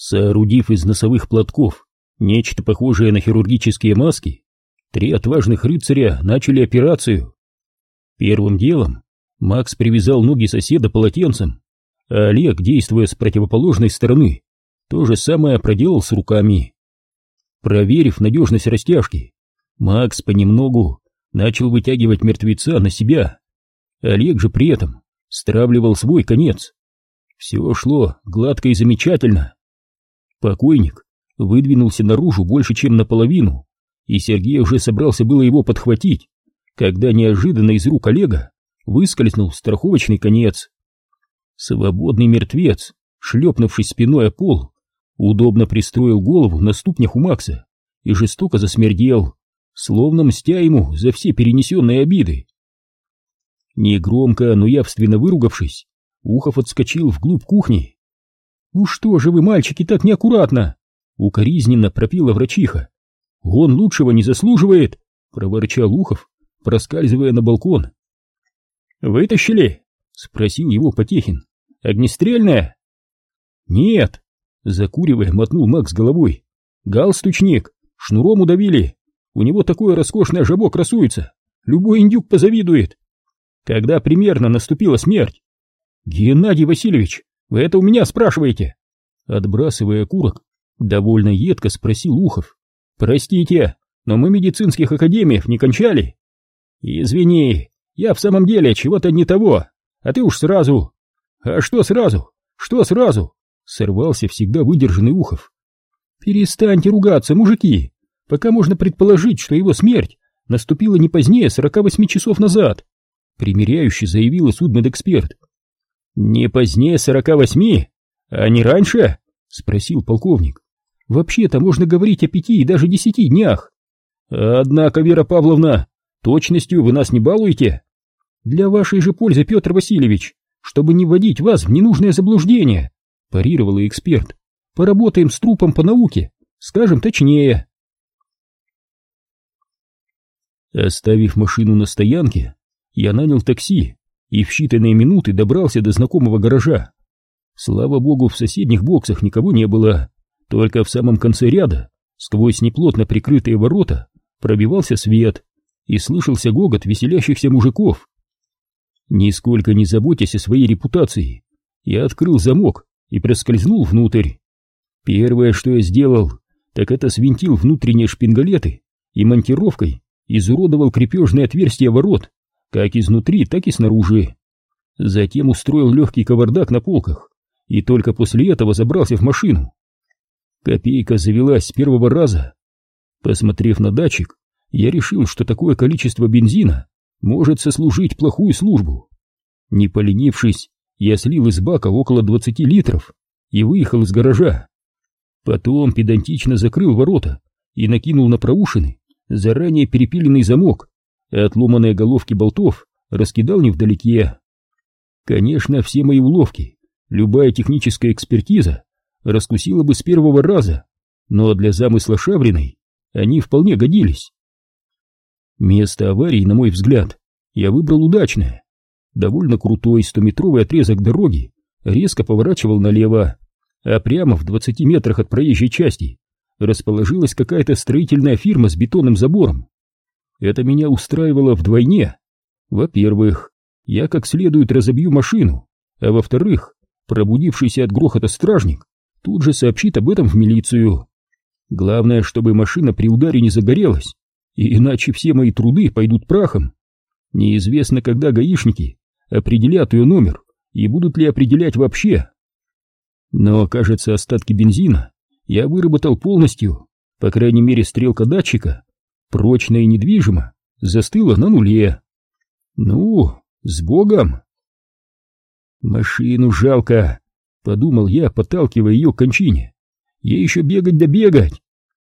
Соорудив из носовых платков нечто похожее на хирургические маски, три отважных рыцаря начали операцию. Первым делом Макс привязал ноги соседа полотенцем, а Олег, действуя с противоположной стороны, то же самое проделал с руками. Проверив надежность растяжки, Макс понемногу начал вытягивать мертвеца на себя. Олег же при этом стравливал свой конец. Все шло гладко и замечательно. Покойник выдвинулся наружу больше, чем наполовину, и Сергей уже собрался было его подхватить, когда неожиданно из рук Олега выскользнул страховочный конец. Свободный мертвец, шлепнувшись спиной о пол, удобно пристроил голову на ступнях у Макса и жестоко засмердел, словно мстя ему за все перенесенные обиды. Негромко, но явственно выругавшись, Ухов отскочил вглубь кухни. «Ну что же вы, мальчики, так неаккуратно!» Укоризненно пропила врачиха. «Он лучшего не заслуживает!» — проворчал Ухов, проскальзывая на балкон. «Вытащили?» — спросил его Потехин. «Огнестрельная?» «Нет!» — закуривая, мотнул Макс головой. «Галстучник! Шнуром удавили! У него такое роскошное жабо красуется! Любой индюк позавидует!» Когда примерно наступила смерть? Геннадий Васильевич, вы это у меня спрашиваете? Отбрасывая курок, довольно едко спросил Ухов. Простите, но мы медицинских академиев не кончали. Извини, я в самом деле чего-то не того, а ты уж сразу. А что сразу? Что сразу? Сорвался всегда выдержанный Ухов. Перестаньте ругаться, мужики, пока можно предположить, что его смерть наступила не позднее 48 часов назад примиряюще заявила судмедэксперт. «Не позднее сорока восьми? А не раньше?» — спросил полковник. «Вообще-то можно говорить о пяти и даже десяти днях. Однако, Вера Павловна, точностью вы нас не балуете. Для вашей же пользы, Петр Васильевич, чтобы не вводить вас в ненужное заблуждение», — парировала эксперт. «Поработаем с трупом по науке, скажем точнее». Оставив машину на стоянке, я нанял такси и в считанные минуты добрался до знакомого гаража. Слава богу, в соседних боксах никого не было, только в самом конце ряда, сквозь неплотно прикрытые ворота, пробивался свет и слышался гогот веселящихся мужиков. Нисколько не заботясь о своей репутации, я открыл замок и проскользнул внутрь. Первое, что я сделал, так это свинтил внутренние шпингалеты и монтировкой изуродовал крепежные отверстия ворот как изнутри, так и снаружи. Затем устроил легкий кавардак на полках и только после этого забрался в машину. Копейка завелась с первого раза. Посмотрев на датчик, я решил, что такое количество бензина может сослужить плохую службу. Не поленившись, я слил из бака около 20 литров и выехал из гаража. Потом педантично закрыл ворота и накинул на проушины заранее перепиленный замок, а отломанные головки болтов раскидал невдалеке. Конечно, все мои уловки, любая техническая экспертиза раскусила бы с первого раза, но для замысла Шавриной они вполне годились. Место аварии, на мой взгляд, я выбрал удачное. Довольно крутой стометровый отрезок дороги резко поворачивал налево, а прямо в 20 метрах от проезжей части расположилась какая-то строительная фирма с бетонным забором. Это меня устраивало вдвойне. Во-первых, я как следует разобью машину, а во-вторых, пробудившийся от грохота стражник тут же сообщит об этом в милицию. Главное, чтобы машина при ударе не загорелась, и иначе все мои труды пойдут прахом. Неизвестно, когда гаишники определят ее номер и будут ли определять вообще. Но, кажется, остатки бензина я выработал полностью, по крайней мере, стрелка датчика прочно и недвижимо, застыла на нуле. Ну, с Богом! Машину жалко, подумал я, подталкивая ее к кончине. Ей еще бегать да бегать.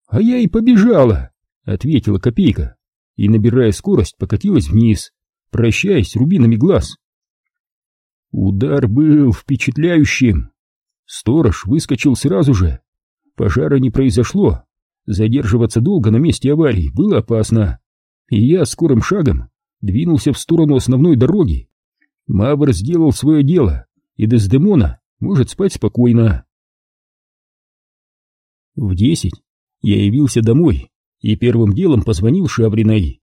А я и побежала, ответила копейка, и, набирая скорость, покатилась вниз, прощаясь рубинами глаз. Удар был впечатляющим. Сторож выскочил сразу же. Пожара не произошло, Задерживаться долго на месте аварии было опасно, и я скорым шагом двинулся в сторону основной дороги. Мавр сделал свое дело, и Дездемона может спать спокойно. В десять я явился домой и первым делом позвонил Шавриной.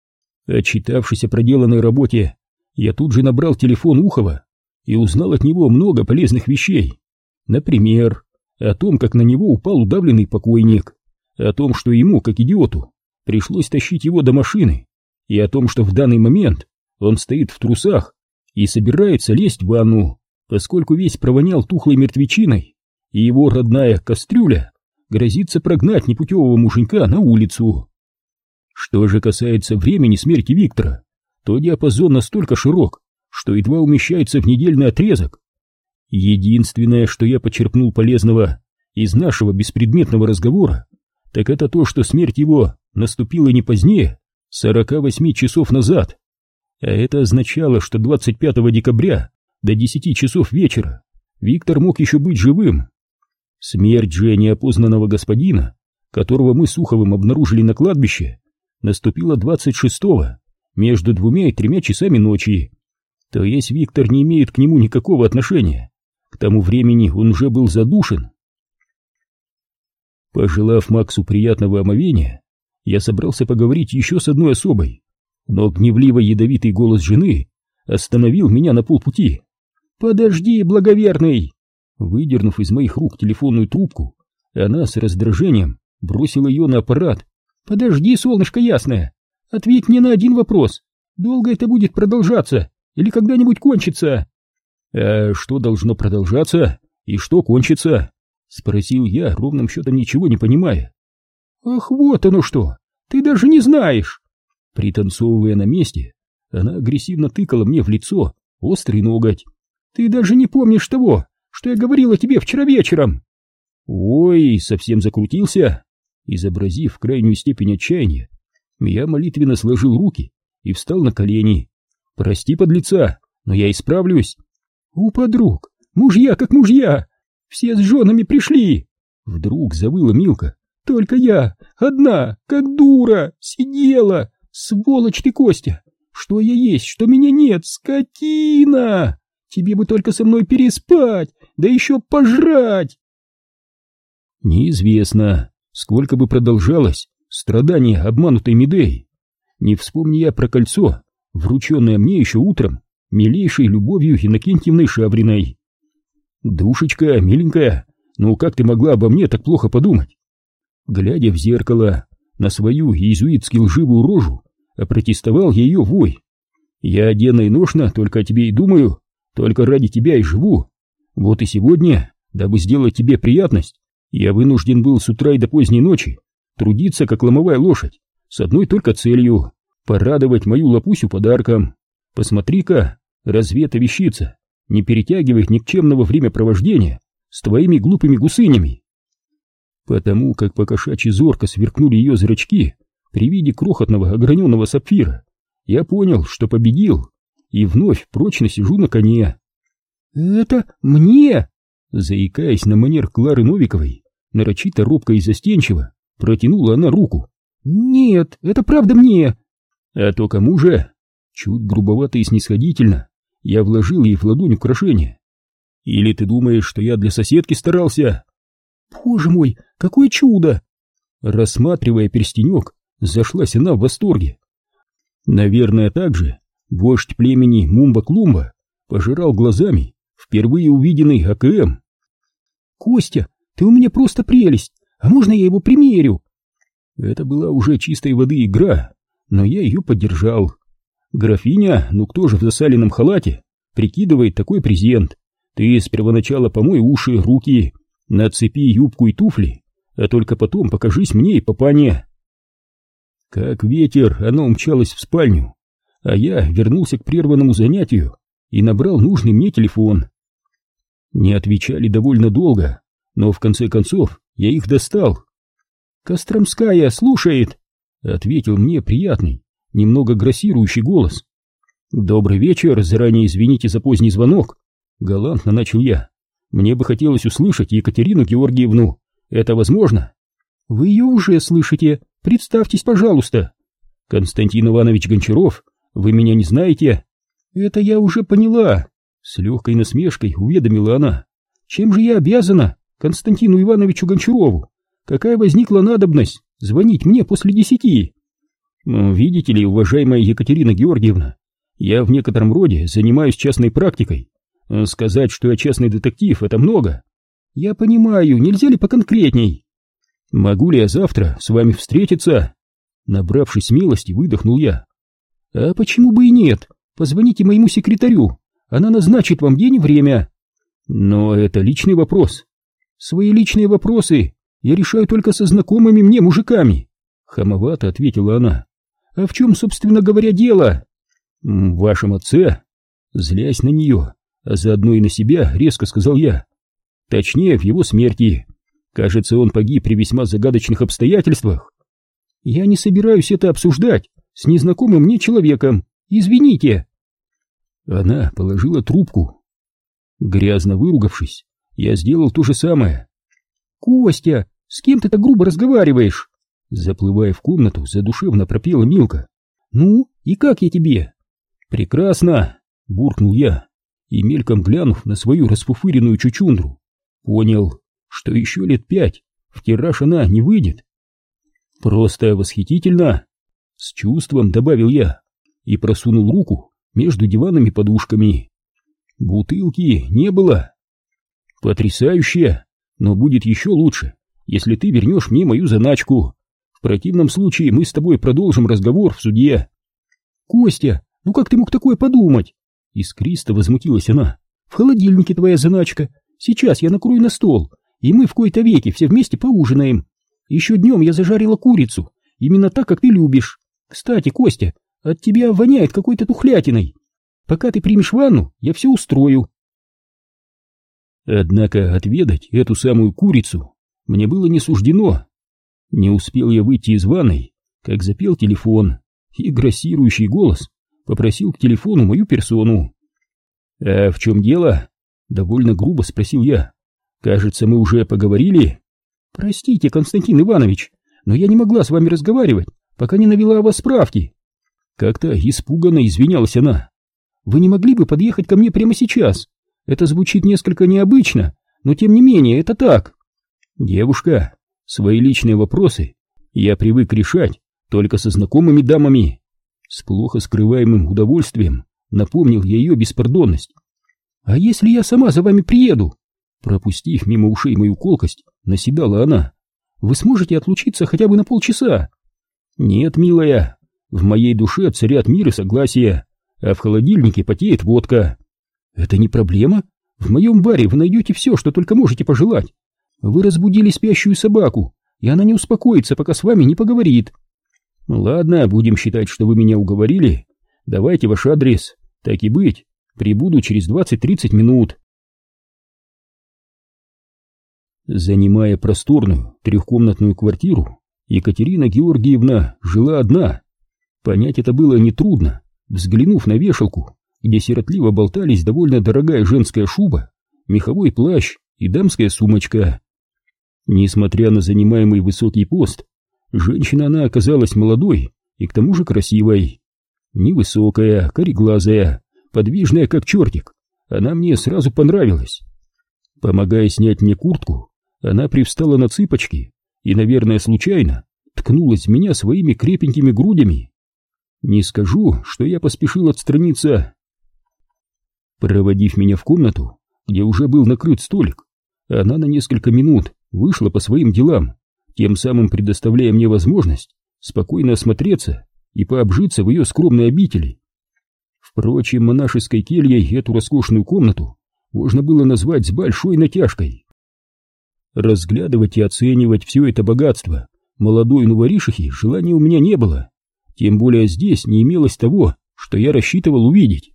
Отчитавшись о проделанной работе, я тут же набрал телефон Ухова и узнал от него много полезных вещей. Например, о том, как на него упал удавленный покойник, о том, что ему, как идиоту, пришлось тащить его до машины, и о том, что в данный момент он стоит в трусах и собирается лезть в ванну, поскольку весь провонял тухлой мертвечиной, и его родная кастрюля грозится прогнать непутевого муженька на улицу. Что же касается времени смерти Виктора, то диапазон настолько широк, что едва умещается в недельный отрезок. Единственное, что я почерпнул полезного из нашего беспредметного разговора, так это то, что смерть его наступила не позднее 48 часов назад. А это означало, что 25 декабря до 10 часов вечера Виктор мог еще быть живым. Смерть же неопознанного господина, которого мы с Уховым обнаружили на кладбище, наступила 26-го, между двумя и тремя часами ночи. То есть Виктор не имеет к нему никакого отношения. К тому времени он уже был задушен. Пожелав Максу приятного омовения, я собрался поговорить еще с одной особой, но гневливо-ядовитый голос жены остановил меня на полпути. «Подожди, благоверный!» Выдернув из моих рук телефонную трубку, она с раздражением бросила ее на аппарат. «Подожди, солнышко ясное! Ответь мне на один вопрос. Долго это будет продолжаться или когда-нибудь кончится?» «А что должно продолжаться и что кончится?» — спросил я, ровным счетом ничего не понимая. «Ах, вот оно что! Ты даже не знаешь!» Пританцовывая на месте, она агрессивно тыкала мне в лицо острый ноготь. «Ты даже не помнишь того, что я говорила тебе вчера вечером!» «Ой, совсем закрутился!» Изобразив крайнюю степень отчаяния, я молитвенно сложил руки и встал на колени. «Прости, подлеца, но я исправлюсь!» «У подруг! Мужья как мужья! Все с женами пришли!» Вдруг завыла Милка. «Только я, одна, как дура, сидела! Сволочь ты, Костя! Что я есть, что меня нет, скотина! Тебе бы только со мной переспать, да еще пожрать!» Неизвестно, сколько бы продолжалось страдание обманутой Медеи. Не вспомни я про кольцо, врученное мне еще утром, милейшей любовью Иннокентьевной Шавриной. Душечка, миленькая, ну как ты могла обо мне так плохо подумать? Глядя в зеркало на свою иезуитски лживую рожу, опротестовал ее вой. Я денно и ношно только о тебе и думаю, только ради тебя и живу. Вот и сегодня, дабы сделать тебе приятность, я вынужден был с утра и до поздней ночи трудиться, как ломовая лошадь, с одной только целью — порадовать мою лапусю подарком. Посмотри-ка, разве эта вещица не перетягивает никчемного времяпровождения с твоими глупыми гусынями? Потому как по кошачьи зорко сверкнули ее зрачки при виде крохотного ограненного сапфира, я понял, что победил, и вновь прочно сижу на коне. «Это мне!» Заикаясь на манер Клары Новиковой, нарочито робко и застенчиво, протянула она руку. «Нет, это правда мне!» «А то кому же?» Чуть грубовато и снисходительно я вложил ей в ладонь украшение. «Или ты думаешь, что я для соседки старался?» «Боже мой, какое чудо!» Рассматривая перстенек, зашлась она в восторге. Наверное, так же вождь племени Мумба-Клумба пожирал глазами впервые увиденный АКМ. «Костя, ты у меня просто прелесть, а можно я его примерю?» Это была уже чистой воды игра, но я ее поддержал. Графиня, ну кто же в засаленном халате, прикидывает такой презент. Ты с первоначала помой уши, руки, нацепи юбку и туфли, а только потом покажись мне и папане. Как ветер, она умчалась в спальню, а я вернулся к прерванному занятию и набрал нужный мне телефон. Не отвечали довольно долго, но в конце концов я их достал. «Костромская слушает», — ответил мне приятный, немного грассирующий голос. «Добрый вечер, заранее извините за поздний звонок», — галантно начал я. «Мне бы хотелось услышать Екатерину Георгиевну. Это возможно?» «Вы ее уже слышите. Представьтесь, пожалуйста». «Константин Иванович Гончаров, вы меня не знаете?» «Это я уже поняла», — с легкой насмешкой уведомила она. «Чем же я обязана Константину Ивановичу Гончарову? какая возникла надобность звонить мне после десяти? Видите ли, уважаемая Екатерина Георгиевна, я в некотором роде занимаюсь частной практикой. Сказать, что я частный детектив, это много. Я понимаю, нельзя ли поконкретней? Могу ли я завтра с вами встретиться? Набравшись смелости, выдохнул я. А почему бы и нет? Позвоните моему секретарю, она назначит вам день и время. Но это личный вопрос. Свои личные вопросы я решаю только со знакомыми мне мужиками. Хамовато ответила она. А в чем, собственно говоря, дело? В вашем отце? Злясь на нее, а заодно и на себя, резко сказал я. Точнее, в его смерти. Кажется, он погиб при весьма загадочных обстоятельствах. Я не собираюсь это обсуждать с незнакомым мне человеком. Извините. Она положила трубку. Грязно выругавшись, я сделал то же самое. «Костя, с кем ты так грубо разговариваешь?» Заплывая в комнату, задушевно пропела Милка. «Ну, и как я тебе?» «Прекрасно!» — буркнул я, и мельком глянув на свою расфуфыренную чучундру, понял, что еще лет пять в тираж она не выйдет. «Просто восхитительно!» — с чувством добавил я и просунул руку между диванами подушками. Бутылки не было. Потрясающе, но будет еще лучше, если ты вернешь мне мою заначку. В противном случае мы с тобой продолжим разговор в суде. Костя, ну как ты мог такое подумать? Искристо возмутилась она. В холодильнике твоя заначка. Сейчас я накрою на стол, и мы в кои-то веки все вместе поужинаем. Еще днем я зажарила курицу, именно так, как ты любишь. Кстати, Костя, от тебя воняет какой-то тухлятиной. Пока ты примешь ванну, я все устрою. Однако отведать эту самую курицу мне было не суждено. Не успел я выйти из ванной, как запел телефон, и грассирующий голос попросил к телефону мою персону. «А в чем дело?» — довольно грубо спросил я. «Кажется, мы уже поговорили». «Простите, Константин Иванович, но я не могла с вами разговаривать, пока не навела о вас справки». Как-то испуганно извинялась она. «Вы не могли бы подъехать ко мне прямо сейчас? Это звучит несколько необычно, но тем не менее это так». «Девушка, свои личные вопросы я привык решать только со знакомыми дамами». С плохо скрываемым удовольствием напомнил я ее беспардонность. «А если я сама за вами приеду?» Пропустив мимо ушей мою колкость, наседала она. «Вы сможете отлучиться хотя бы на полчаса?» «Нет, милая, в моей душе царят мир и согласие, а в холодильнике потеет водка. Это не проблема. В моем баре вы найдете все, что только можете пожелать. Вы разбудили спящую собаку, и она не успокоится, пока с вами не поговорит. Ладно, будем считать, что вы меня уговорили. Давайте ваш адрес. Так и быть, прибуду через 20-30 минут. Занимая просторную трехкомнатную квартиру, Екатерина Георгиевна жила одна. Понять это было нетрудно, взглянув на вешалку, где сиротливо болтались довольно дорогая женская шуба, меховой плащ и дамская сумочка. Несмотря на занимаемый высокий пост, женщина она оказалась молодой и к тому же красивой. Невысокая, кореглазая, подвижная как чертик, она мне сразу понравилась. Помогая снять мне куртку, она привстала на цыпочки и, наверное, случайно, ткнулась в меня своими крепенькими грудями. Не скажу, что я поспешил отстраниться. Проводив меня в комнату, где уже был накрыт столик, она на несколько минут вышла по своим делам, тем самым предоставляя мне возможность спокойно осмотреться и пообжиться в ее скромной обители. Впрочем, монашеской кельей эту роскошную комнату можно было назвать с большой натяжкой. Разглядывать и оценивать все это богатство молодой новоришихи желания у меня не было. Тем более здесь не имелось того, что я рассчитывал увидеть.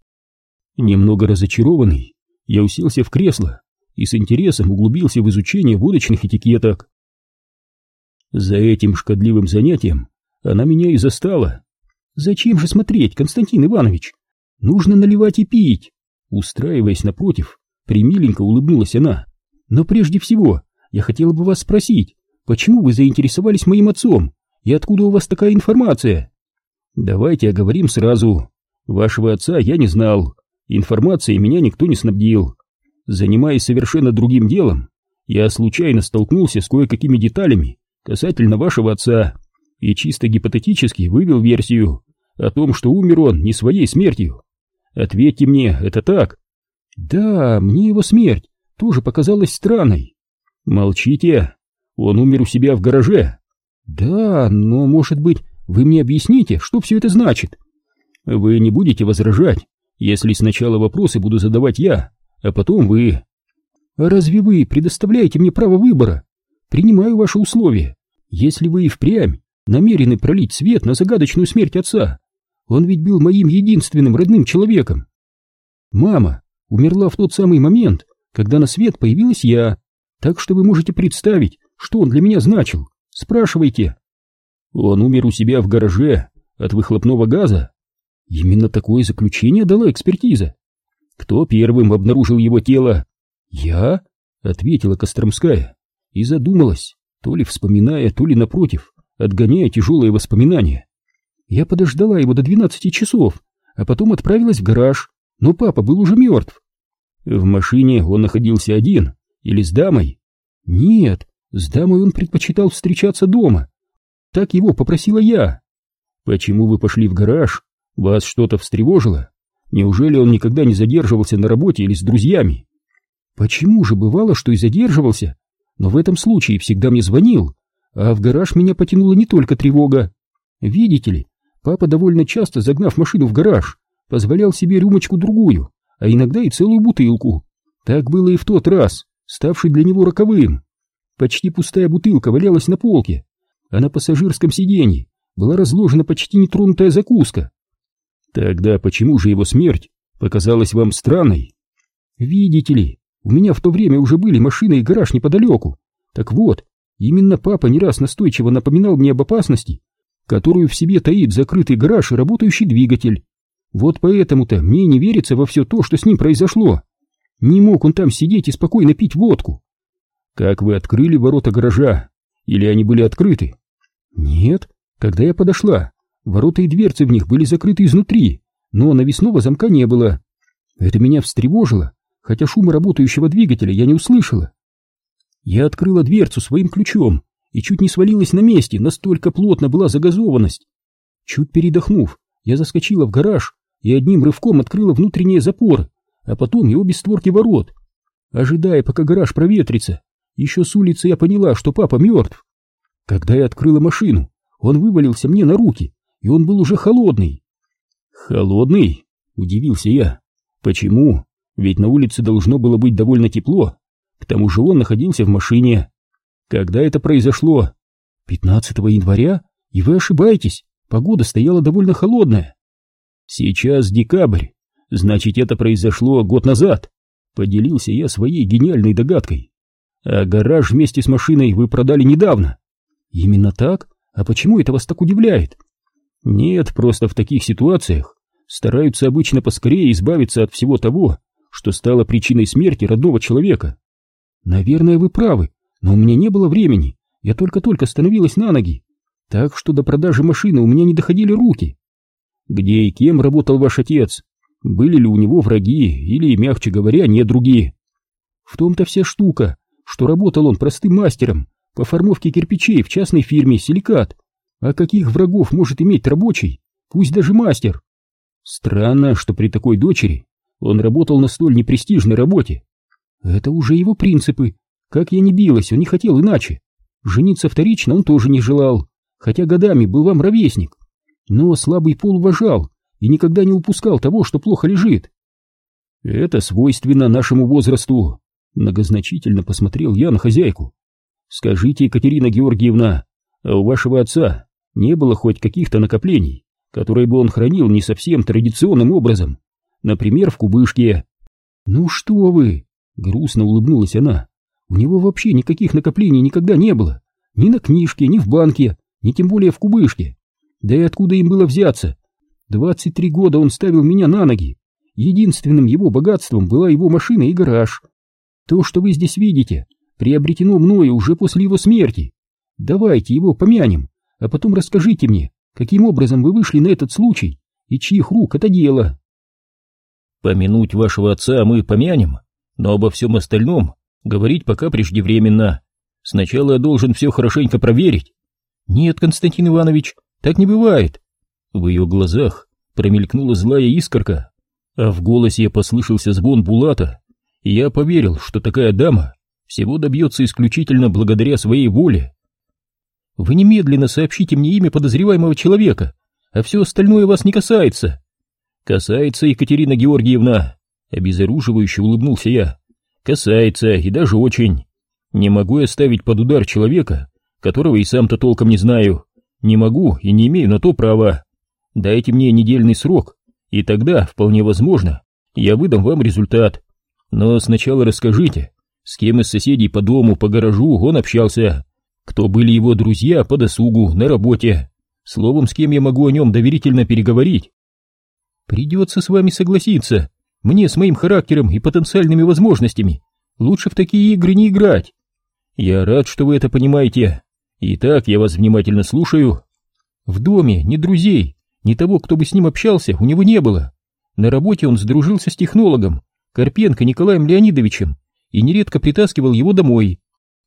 Немного разочарованный, я уселся в кресло и с интересом углубился в изучение водочных этикеток. За этим шкодливым занятием она меня и застала. «Зачем же смотреть, Константин Иванович? Нужно наливать и пить!» Устраиваясь напротив, примиленько улыбнулась она. «Но прежде всего, я хотела бы вас спросить, почему вы заинтересовались моим отцом и откуда у вас такая информация?» Давайте оговорим сразу. Вашего отца я не знал. Информацией меня никто не снабдил. Занимаясь совершенно другим делом, я случайно столкнулся с кое-какими деталями касательно вашего отца и чисто гипотетически вывел версию о том, что умер он не своей смертью. Ответьте мне, это так? Да, мне его смерть тоже показалась странной. Молчите, он умер у себя в гараже. Да, но, может быть, вы мне объясните, что все это значит? Вы не будете возражать, если сначала вопросы буду задавать я, а потом вы. Разве вы предоставляете мне право выбора? Принимаю ваши условия. Если вы и впрямь намерены пролить свет на загадочную смерть отца, он ведь был моим единственным родным человеком. Мама умерла в тот самый момент, когда на свет появилась я, так что вы можете представить, что он для меня значил. Спрашивайте. Он умер у себя в гараже от выхлопного газа. Именно такое заключение дала экспертиза. Кто первым обнаружил его тело? Я, ответила Костромская и задумалась, то ли вспоминая, то ли напротив, отгоняя тяжелые воспоминания. Я подождала его до двенадцати часов, а потом отправилась в гараж, но папа был уже мертв. В машине он находился один или с дамой? Нет, с дамой он предпочитал встречаться дома. Так его попросила я. Почему вы пошли в гараж? Вас что-то встревожило? Неужели он никогда не задерживался на работе или с друзьями? Почему же бывало, что и задерживался? Но в этом случае всегда мне звонил, а в гараж меня потянула не только тревога. Видите ли, папа довольно часто, загнав машину в гараж, позволял себе рюмочку-другую, а иногда и целую бутылку. Так было и в тот раз, ставший для него роковым. Почти пустая бутылка валялась на полке, а на пассажирском сиденье была разложена почти нетронутая закуска. Тогда почему же его смерть показалась вам странной? Видите ли, у меня в то время уже были машины и гараж неподалеку. Так вот, именно папа не раз настойчиво напоминал мне об опасности, которую в себе таит закрытый гараж и работающий двигатель. Вот поэтому-то мне не верится во все то, что с ним произошло. Не мог он там сидеть и спокойно пить водку. Как вы открыли ворота гаража? Или они были открыты? Нет, когда я подошла, ворота и дверцы в них были закрыты изнутри, но навесного замка не было. Это меня встревожило, хотя шума работающего двигателя я не услышала. Я открыла дверцу своим ключом и чуть не свалилась на месте, настолько плотно была загазованность. Чуть передохнув, я заскочила в гараж и одним рывком открыла внутренние запоры, а потом и обе створки ворот. Ожидая, пока гараж проветрится, еще с улицы я поняла, что папа мертв. Когда я открыла машину, он вывалился мне на руки, и он был уже холодный. «Холодный?» — удивился я. «Почему? Ведь на улице должно было быть довольно тепло. К тому же он находился в машине. Когда это произошло? 15 января? И вы ошибаетесь, погода стояла довольно холодная. Сейчас декабрь, значит, это произошло год назад. Поделился я своей гениальной догадкой. А гараж вместе с машиной вы продали недавно. Именно так? А почему это вас так удивляет? Нет, просто в таких ситуациях стараются обычно поскорее избавиться от всего того, что стало причиной смерти родного человека. Наверное, вы правы, но у меня не было времени, я только-только становилась на ноги, так что до продажи машины у меня не доходили руки. Где и кем работал ваш отец? Были ли у него враги или, мягче говоря, не другие? В том-то вся штука, что работал он простым мастером по формовке кирпичей в частной фирме «Силикат». А каких врагов может иметь рабочий, пусть даже мастер? Странно, что при такой дочери он работал на столь непрестижной работе. Это уже его принципы. Как я не билась, он не хотел иначе. Жениться вторично он тоже не желал, хотя годами был вам ровесник. Но слабый пол уважал и никогда не упускал того, что плохо лежит. Это свойственно нашему возрасту. Многозначительно посмотрел я на хозяйку. Скажите, Екатерина Георгиевна, а у вашего отца не было хоть каких-то накоплений, которые бы он хранил не совсем традиционным образом? Например, в кубышке. Ну что вы? Грустно улыбнулась она. У него вообще никаких накоплений никогда не было. Ни на книжке, ни в банке, ни тем более в кубышке. Да и откуда им было взяться? Двадцать три года он ставил меня на ноги. Единственным его богатством была его машина и гараж. То, что вы здесь видите, приобретено мною уже после его смерти. Давайте его помянем, а потом расскажите мне, каким образом вы вышли на этот случай и чьих рук это дело. Помянуть вашего отца мы помянем, но обо всем остальном говорить пока преждевременно. Сначала я должен все хорошенько проверить. Нет, Константин Иванович, так не бывает. В ее глазах промелькнула злая искорка, а в голосе послышался звон Булата, и я поверил, что такая дама всего добьется исключительно благодаря своей воле. Вы немедленно сообщите мне имя подозреваемого человека, а все остальное вас не касается. Касается, Екатерина Георгиевна, обезоруживающе улыбнулся я. Касается, и даже очень. Не могу я ставить под удар человека, которого и сам-то толком не знаю. Не могу и не имею на то права. Дайте мне недельный срок, и тогда, вполне возможно, я выдам вам результат. Но сначала расскажите, с кем из соседей по дому, по гаражу он общался, кто были его друзья по досугу, на работе. Словом, с кем я могу о нем доверительно переговорить. Придется с вами согласиться. Мне с моим характером и потенциальными возможностями лучше в такие игры не играть. Я рад, что вы это понимаете. Итак, я вас внимательно слушаю. В доме ни друзей, ни того, кто бы с ним общался, у него не было. На работе он сдружился с технологом, Карпенко Николаем Леонидовичем, и нередко притаскивал его домой.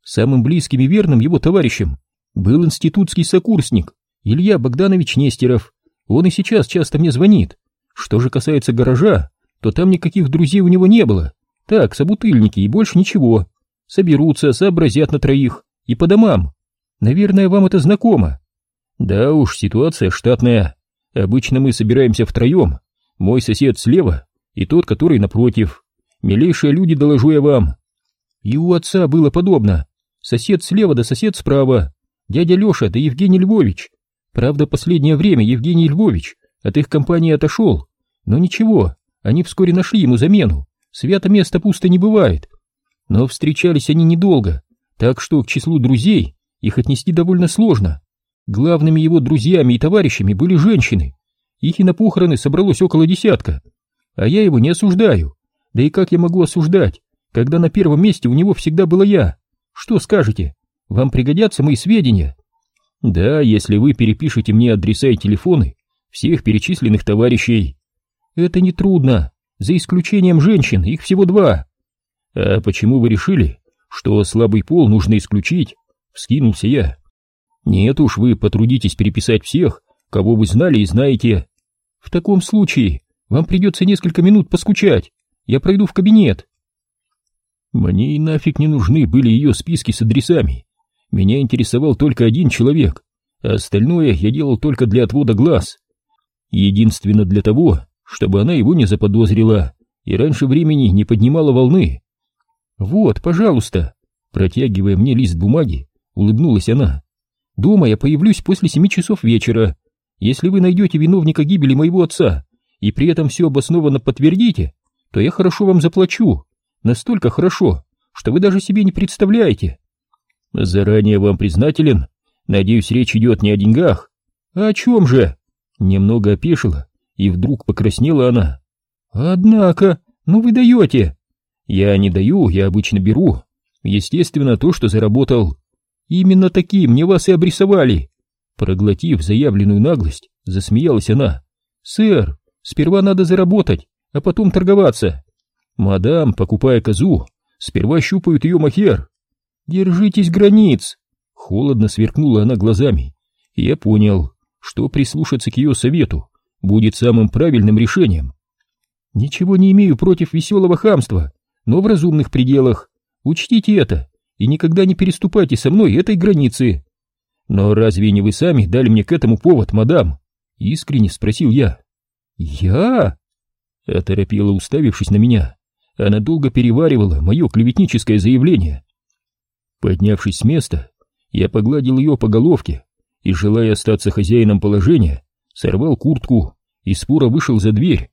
Самым близким и верным его товарищем был институтский сокурсник Илья Богданович Нестеров. Он и сейчас часто мне звонит. Что же касается гаража, то там никаких друзей у него не было. Так, собутыльники и больше ничего. Соберутся, сообразят на троих. И по домам. Наверное, вам это знакомо. Да уж, ситуация штатная. Обычно мы собираемся втроем. Мой сосед слева и тот, который напротив. Милейшие люди, доложу я вам. И у отца было подобно. Сосед слева да сосед справа. Дядя Леша да Евгений Львович. Правда, последнее время Евгений Львович от их компании отошел. Но ничего, они вскоре нашли ему замену. Свято место пусто не бывает. Но встречались они недолго, так что к числу друзей их отнести довольно сложно. Главными его друзьями и товарищами были женщины. Их и на похороны собралось около десятка. А я его не осуждаю. Да и как я могу осуждать, когда на первом месте у него всегда была я? Что скажете? Вам пригодятся мои сведения? Да, если вы перепишете мне адреса и телефоны всех перечисленных товарищей. Это не трудно, за исключением женщин, их всего два. А почему вы решили, что слабый пол нужно исключить? Вскинулся я. Нет уж, вы потрудитесь переписать всех, кого вы знали и знаете. В таком случае вам придется несколько минут поскучать. Я пройду в кабинет. Мне и нафиг не нужны были ее списки с адресами. Меня интересовал только один человек, а остальное я делал только для отвода глаз. Единственно для того, чтобы она его не заподозрила и раньше времени не поднимала волны. «Вот, пожалуйста», протягивая мне лист бумаги, улыбнулась она. «Дома я появлюсь после семи часов вечера. Если вы найдете виновника гибели моего отца и при этом все обоснованно подтвердите, то я хорошо вам заплачу. Настолько хорошо, что вы даже себе не представляете». «Заранее вам признателен. Надеюсь, речь идет не о деньгах». «А о чем же?» Немного опешила и вдруг покраснела она. «Однако, ну вы даете!» «Я не даю, я обычно беру. Естественно, то, что заработал. Именно такие мне вас и обрисовали!» Проглотив заявленную наглость, засмеялась она. «Сэр, сперва надо заработать, а потом торговаться. Мадам, покупая козу, сперва щупают ее махер. Держитесь границ!» Холодно сверкнула она глазами. Я понял, что прислушаться к ее совету будет самым правильным решением. Ничего не имею против веселого хамства, но в разумных пределах. Учтите это и никогда не переступайте со мной этой границы. Но разве не вы сами дали мне к этому повод, мадам? Искренне спросил я. Я? Оторопела, уставившись на меня. Она долго переваривала мое клеветническое заявление. Поднявшись с места, я погладил ее по головке и, желая остаться хозяином положения, сорвал куртку и споро вышел за дверь.